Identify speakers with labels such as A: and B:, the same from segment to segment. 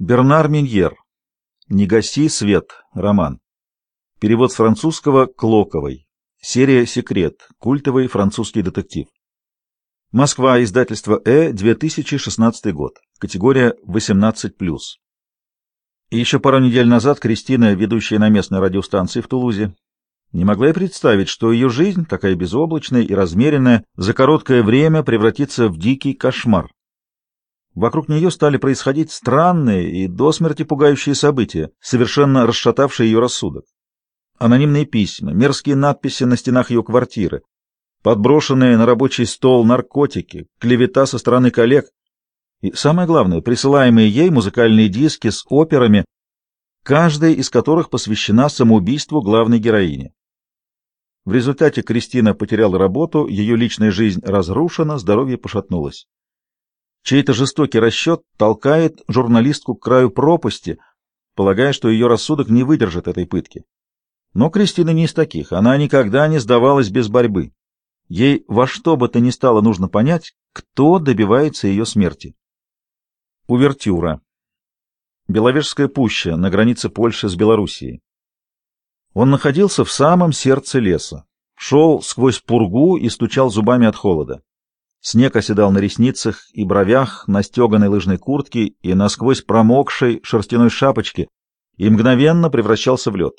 A: Бернар Миньер. «Не гаси свет» роман. Перевод с французского Клоковой. Серия «Секрет». Культовый французский детектив. Москва. Издательство «Э». 2016 год. Категория 18+. И еще пару недель назад Кристина, ведущая на местной радиостанции в Тулузе, не могла и представить, что ее жизнь, такая безоблачная и размеренная, за короткое время превратится в дикий кошмар. Вокруг нее стали происходить странные и до смерти пугающие события, совершенно расшатавшие ее рассудок. Анонимные письма, мерзкие надписи на стенах ее квартиры, подброшенные на рабочий стол наркотики, клевета со стороны коллег и, самое главное, присылаемые ей музыкальные диски с операми, каждая из которых посвящена самоубийству главной героини. В результате Кристина потеряла работу, ее личная жизнь разрушена, здоровье пошатнулось. Чей-то жестокий расчет толкает журналистку к краю пропасти, полагая, что ее рассудок не выдержит этой пытки. Но Кристина не из таких, она никогда не сдавалась без борьбы. Ей во что бы то ни стало нужно понять, кто добивается ее смерти. Увертюра. Беловежская пуща на границе Польши с Белоруссией. Он находился в самом сердце леса, шел сквозь пургу и стучал зубами от холода. Снег оседал на ресницах и бровях, на стеганой лыжной куртке и насквозь промокшей шерстяной шапочке и мгновенно превращался в лед.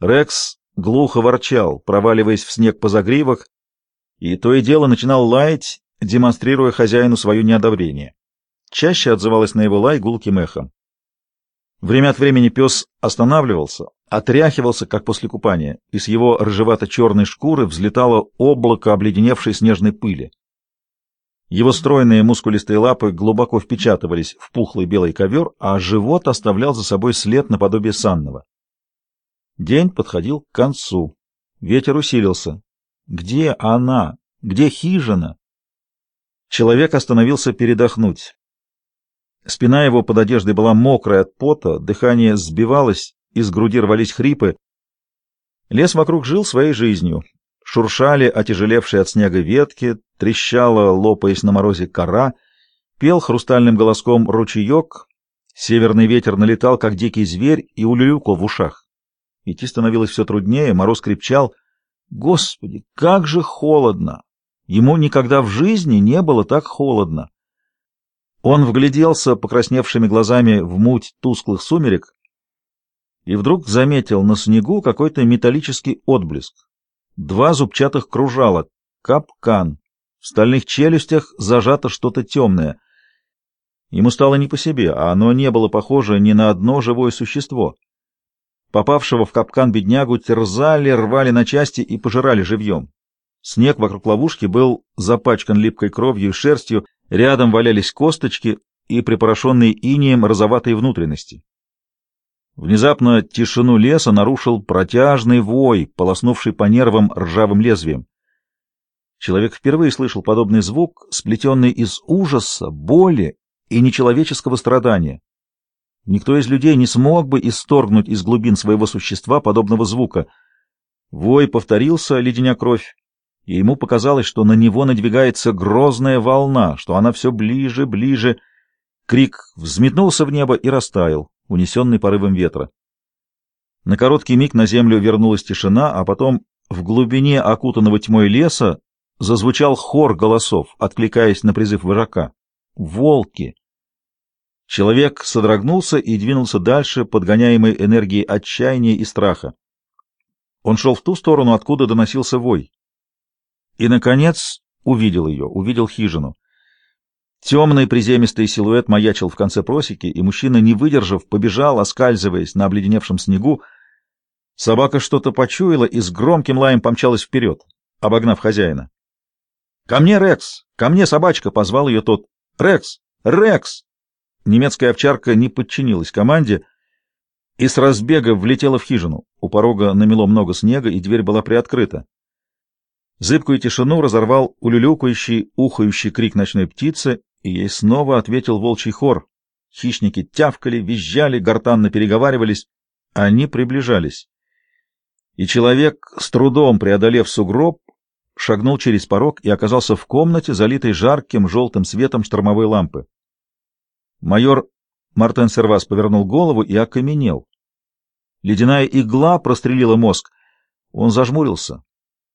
A: Рекс глухо ворчал, проваливаясь в снег по загривок, и то и дело начинал лаять, демонстрируя хозяину свое неодобрение. Чаще отзывалось на его лай гулким эхом. Время от времени пес останавливался, отряхивался, как после купания, и с его рыжевато-черной шкуры взлетало облако обледеневшей снежной пыли. Его стройные мускулистые лапы глубоко впечатывались в пухлый белый ковер, а живот оставлял за собой след наподобие санного. День подходил к концу. Ветер усилился. Где она? Где хижина? Человек остановился передохнуть. Спина его под одеждой была мокрая от пота, дыхание сбивалось, из груди рвались хрипы. Лес вокруг жил своей жизнью. Шуршали отяжелевшие от снега ветки, трещала, лопаясь на морозе кора, пел хрустальным голоском ручеек, северный ветер налетал, как дикий зверь, и улюлюкал в ушах. Идти становилось все труднее, мороз крепчал. Господи, как же холодно! Ему никогда в жизни не было так холодно. Он вгляделся покрасневшими глазами в муть тусклых сумерек и вдруг заметил на снегу какой-то металлический отблеск. Два зубчатых кружала, капкан. В стальных челюстях зажато что-то темное. Ему стало не по себе, а оно не было похоже ни на одно живое существо. Попавшего в капкан беднягу терзали, рвали на части и пожирали живьем. Снег вокруг ловушки был запачкан липкой кровью и шерстью, рядом валялись косточки и припорошенные инием розоватые внутренности. Внезапно тишину леса нарушил протяжный вой, полоснувший по нервам ржавым лезвием. Человек впервые слышал подобный звук, сплетенный из ужаса, боли и нечеловеческого страдания. Никто из людей не смог бы исторгнуть из глубин своего существа подобного звука. Вой повторился, леденя кровь, и ему показалось, что на него надвигается грозная волна, что она все ближе, ближе. Крик взметнулся в небо и растаял, унесенный порывом ветра. На короткий миг на землю вернулась тишина, а потом в глубине окутанного тьмой леса зазвучал хор голосов, откликаясь на призыв вожака. «Волки!» Человек содрогнулся и двинулся дальше, подгоняемый энергией отчаяния и страха. Он шел в ту сторону, откуда доносился вой. И, наконец, увидел ее, увидел хижину. Темный приземистый силуэт маячил в конце просеки, и мужчина, не выдержав, побежал, оскальзываясь на обледеневшем снегу. Собака что-то почуяла и с громким лаем помчалась вперед, обогнав хозяина. «Ко мне, Рекс! Ко мне, собачка!» — позвал ее тот. «Рекс! Рекс!» Немецкая овчарка не подчинилась команде и с разбега влетела в хижину. У порога намело много снега, и дверь была приоткрыта. Зыбкую тишину разорвал улюлюкающий, ухающий крик ночной птицы, и ей снова ответил волчий хор. Хищники тявкали, визжали, гортанно переговаривались. Они приближались. И человек, с трудом преодолев сугроб, шагнул через порог и оказался в комнате, залитой жарким желтым светом штормовой лампы. Майор Мартен Сервас повернул голову и окаменел. Ледяная игла прострелила мозг. Он зажмурился,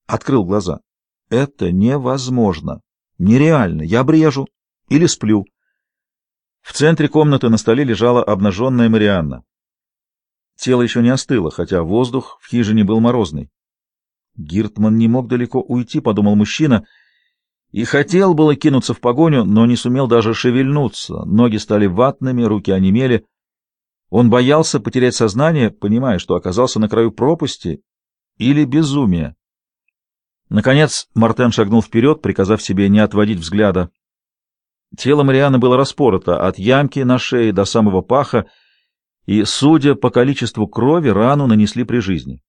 A: открыл глаза. Это невозможно. Нереально. Я брежу или сплю. В центре комнаты на столе лежала обнаженная Марианна. Тело еще не остыло, хотя воздух в хижине был морозный. Гиртман не мог далеко уйти, подумал мужчина, и хотел было кинуться в погоню, но не сумел даже шевельнуться. Ноги стали ватными, руки онемели. Он боялся потерять сознание, понимая, что оказался на краю пропасти или безумия. Наконец Мартен шагнул вперед, приказав себе не отводить взгляда. Тело Марианы было распорото от ямки на шее до самого паха, и, судя по количеству крови, рану нанесли при жизни.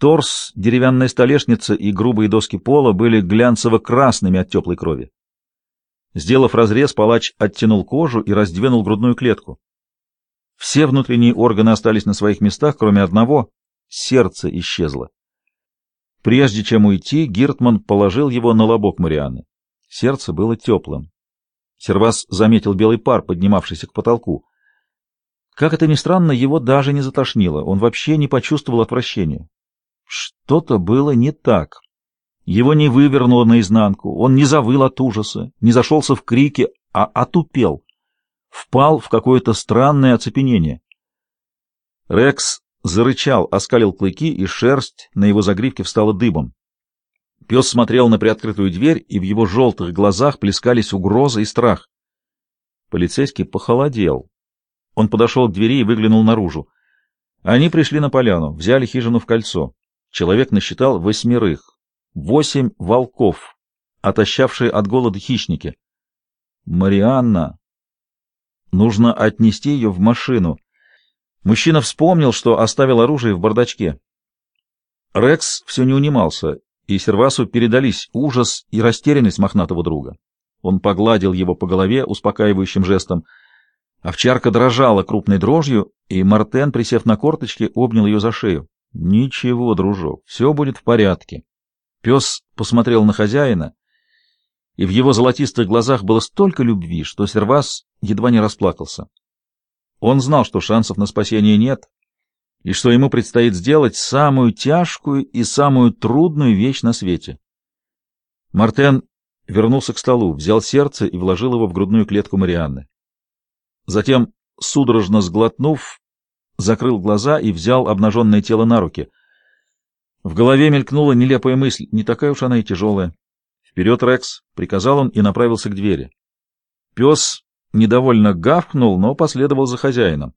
A: Торс, деревянная столешница и грубые доски пола были глянцево-красными от теплой крови. Сделав разрез, палач оттянул кожу и раздвинул грудную клетку. Все внутренние органы остались на своих местах, кроме одного — сердце исчезло. Прежде чем уйти, Гиртман положил его на лобок Марианы. Сердце было теплым. Сервас заметил белый пар, поднимавшийся к потолку. Как это ни странно, его даже не затошнило, он вообще не почувствовал отвращения. Что-то было не так. Его не вывернуло наизнанку, он не завыл от ужаса, не зашелся в крике, а отупел, впал в какое-то странное оцепенение. Рекс зарычал, оскалил клыки, и шерсть на его загривке встала дыбом. Пес смотрел на приоткрытую дверь, и в его желтых глазах плескались угроза и страх. Полицейский похолодел. Он подошел к двери и выглянул наружу. Они пришли на поляну, взяли хижину в кольцо. Человек насчитал восьмерых. Восемь волков, отощавшие от голода хищники. Марианна. Нужно отнести ее в машину. Мужчина вспомнил, что оставил оружие в бардачке. Рекс все не унимался, и Сервасу передались ужас и растерянность мохнатого друга. Он погладил его по голове успокаивающим жестом. Овчарка дрожала крупной дрожью, и Мартен, присев на корточки, обнял ее за шею. — Ничего, дружок, все будет в порядке. Пес посмотрел на хозяина, и в его золотистых глазах было столько любви, что Сервас едва не расплакался. Он знал, что шансов на спасение нет, и что ему предстоит сделать самую тяжкую и самую трудную вещь на свете. Мартен вернулся к столу, взял сердце и вложил его в грудную клетку Марианны. Затем, судорожно сглотнув, закрыл глаза и взял обнаженное тело на руки. В голове мелькнула нелепая мысль, не такая уж она и тяжелая. «Вперед, Рекс!» — приказал он и направился к двери. Пес недовольно гавкнул, но последовал за хозяином.